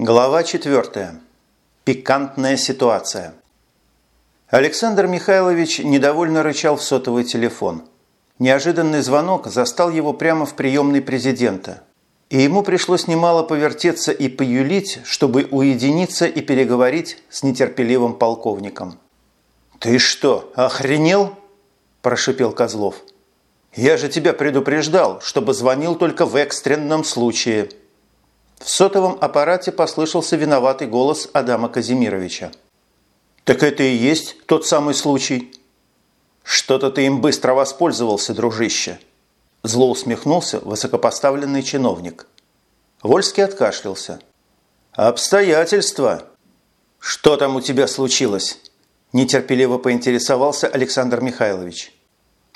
Глава 4. Пикантная ситуация. Александр Михайлович недовольно рычал в сотовый телефон. Неожиданный звонок застал его прямо в приемной президента. И ему пришлось немало повертеться и поюлить, чтобы уединиться и переговорить с нетерпеливым полковником. «Ты что, охренел?» – прошипел Козлов. «Я же тебя предупреждал, чтобы звонил только в экстренном случае». В сотовом аппарате послышался виноватый голос Адама Казимировича. «Так это и есть тот самый случай». «Что-то ты им быстро воспользовался, дружище», – зло усмехнулся высокопоставленный чиновник. Вольский откашлялся. «Обстоятельства!» «Что там у тебя случилось?» – нетерпеливо поинтересовался Александр Михайлович.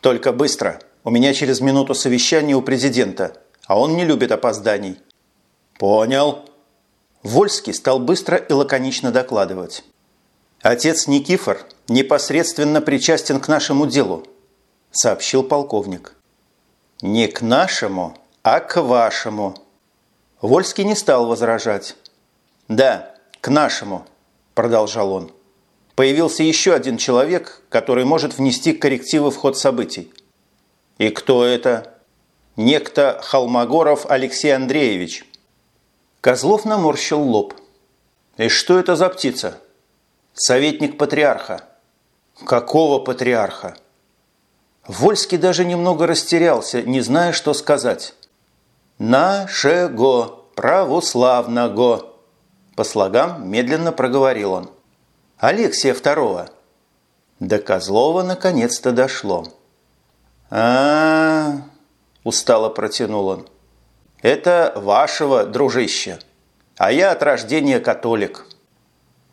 «Только быстро. У меня через минуту совещание у президента, а он не любит опозданий». «Понял». Вольский стал быстро и лаконично докладывать. «Отец Никифор непосредственно причастен к нашему делу», – сообщил полковник. «Не к нашему, а к вашему». Вольский не стал возражать. «Да, к нашему», – продолжал он. «Появился еще один человек, который может внести коррективы в ход событий». «И кто это?» «Некто Холмогоров Алексей Андреевич». Козлов наморщил лоб. «И что это за птица?» «Советник патриарха». «Какого патриарха?» Вольский даже немного растерялся, не зная, что сказать. «Нашего православного», по слогам медленно проговорил он. «Алексия второго». До Козлова наконец-то дошло. а, -а, -а устало протянул он. Это вашего дружище. А я от рождения католик.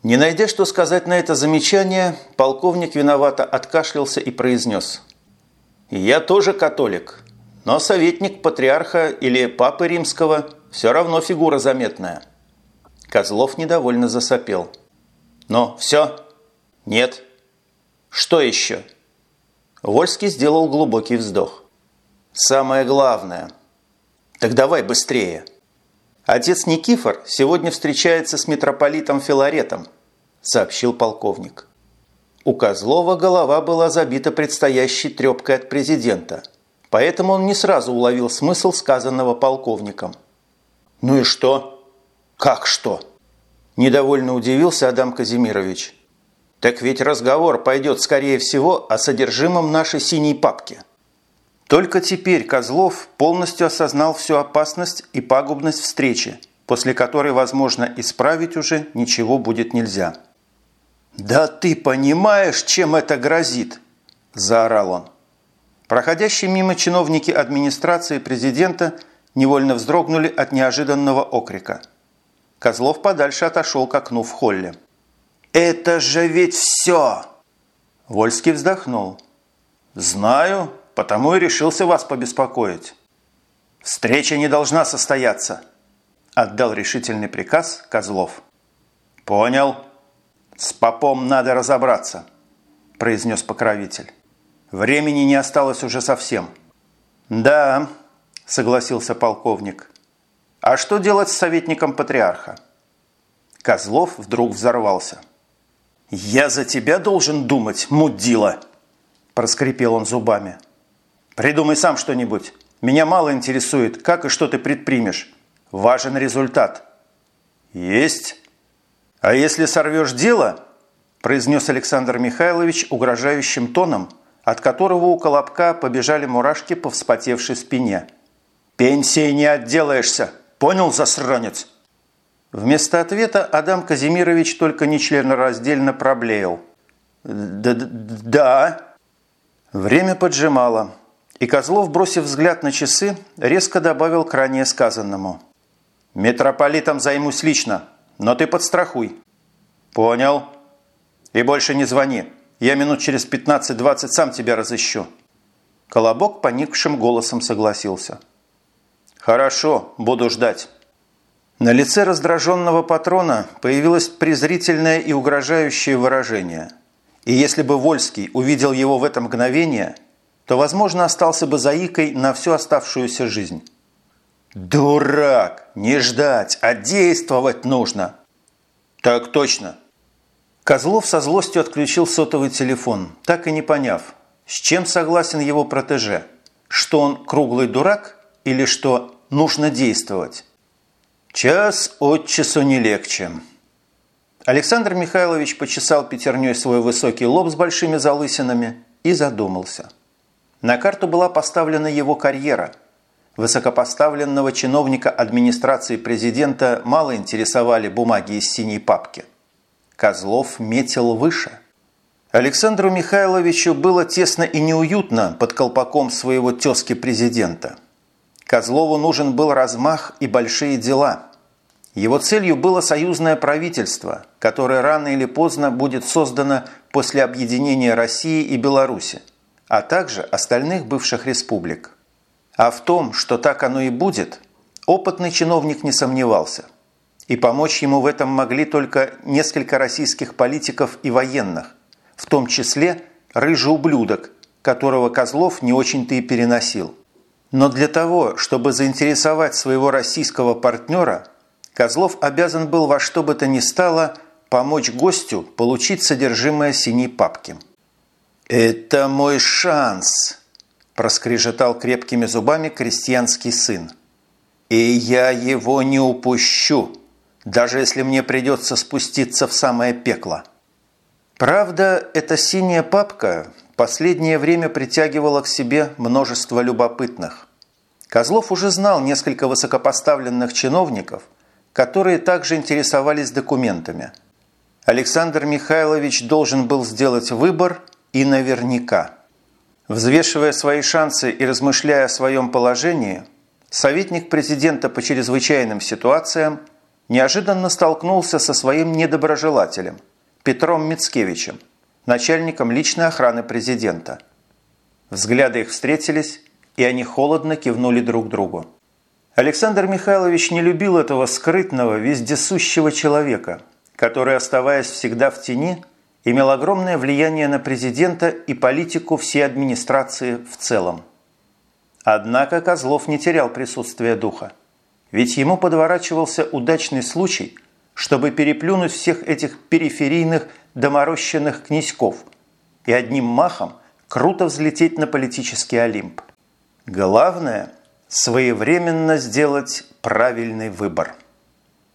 Не найдя, что сказать на это замечание, полковник виновато откашлялся и произнес. «Я тоже католик, но советник патриарха или папы римского все равно фигура заметная». Козлов недовольно засопел. «Но все? Нет? Что еще?» Вольский сделал глубокий вздох. «Самое главное – так давай быстрее. Отец Никифор сегодня встречается с митрополитом Филаретом, сообщил полковник. У Козлова голова была забита предстоящей трепкой от президента, поэтому он не сразу уловил смысл сказанного полковником. «Ну и что?» «Как что?» Недовольно удивился Адам Казимирович. «Так ведь разговор пойдет, скорее всего, о содержимом нашей синей папки». Только теперь Козлов полностью осознал всю опасность и пагубность встречи, после которой, возможно, исправить уже ничего будет нельзя. «Да ты понимаешь, чем это грозит?» – заорал он. Проходящие мимо чиновники администрации президента невольно вздрогнули от неожиданного окрика. Козлов подальше отошел к окну в холле. «Это же ведь все!» Вольский вздохнул. «Знаю, потому и решился вас побеспокоить. Встреча не должна состояться, отдал решительный приказ Козлов. Понял. С попом надо разобраться, произнес покровитель. Времени не осталось уже совсем. Да, согласился полковник. А что делать с советником патриарха? Козлов вдруг взорвался. «Я за тебя должен думать, мудила!» – проскрипел он зубами. Придумай сам что-нибудь. Меня мало интересует, как и что ты предпримешь. Важен результат. Есть. А если сорвешь дело, произнес Александр Михайлович угрожающим тоном, от которого у Колобка побежали мурашки по вспотевшей спине. «Пенсии не отделаешься! Понял, засранец?» Вместо ответа Адам Казимирович только нечленораздельно проблеял. «Да». Время поджимало. И Козлов, бросив взгляд на часы, резко добавил к ранее сказанному. «Метрополитом займусь лично, но ты подстрахуй». «Понял. И больше не звони. Я минут через 15-20 сам тебя разыщу». Колобок поникшим голосом согласился. «Хорошо, буду ждать». На лице раздраженного патрона появилось презрительное и угрожающее выражение. И если бы Вольский увидел его в это мгновение – то, возможно, остался бы заикой на всю оставшуюся жизнь. «Дурак! Не ждать, а действовать нужно!» «Так точно!» Козлов со злостью отключил сотовый телефон, так и не поняв, с чем согласен его протеже, что он круглый дурак или что нужно действовать. Час от часу не легче. Александр Михайлович почесал пятерней свой высокий лоб с большими залысинами и задумался. На карту была поставлена его карьера – Высокопоставленного чиновника администрации президента мало интересовали бумаги из синей папки. Козлов метил выше. Александру Михайловичу было тесно и неуютно под колпаком своего тезки-президента. Козлову нужен был размах и большие дела. Его целью было союзное правительство, которое рано или поздно будет создано после объединения России и Беларуси, а также остальных бывших республик. А в том, что так оно и будет, опытный чиновник не сомневался. И помочь ему в этом могли только несколько российских политиков и военных, в том числе рыжий ублюдок, которого Козлов не очень-то и переносил. Но для того, чтобы заинтересовать своего российского партнера, Козлов обязан был во что бы то ни стало помочь гостю получить содержимое синей папки. «Это мой шанс!» проскрежетал крепкими зубами крестьянский сын. «И я его не упущу, даже если мне придется спуститься в самое пекло». Правда, эта синяя папка последнее время притягивала к себе множество любопытных. Козлов уже знал несколько высокопоставленных чиновников, которые также интересовались документами. Александр Михайлович должен был сделать выбор и наверняка – Взвешивая свои шансы и размышляя о своем положении, советник президента по чрезвычайным ситуациям неожиданно столкнулся со своим недоброжелателем Петром Мицкевичем, начальником личной охраны президента. Взгляды их встретились, и они холодно кивнули друг другу. Александр Михайлович не любил этого скрытного, вездесущего человека, который, оставаясь всегда в тени, имел огромное влияние на президента и политику всей администрации в целом. Однако Козлов не терял присутствия духа, ведь ему подворачивался удачный случай, чтобы переплюнуть всех этих периферийных доморощенных князьков и одним махом круто взлететь на политический Олимп. Главное – своевременно сделать правильный выбор –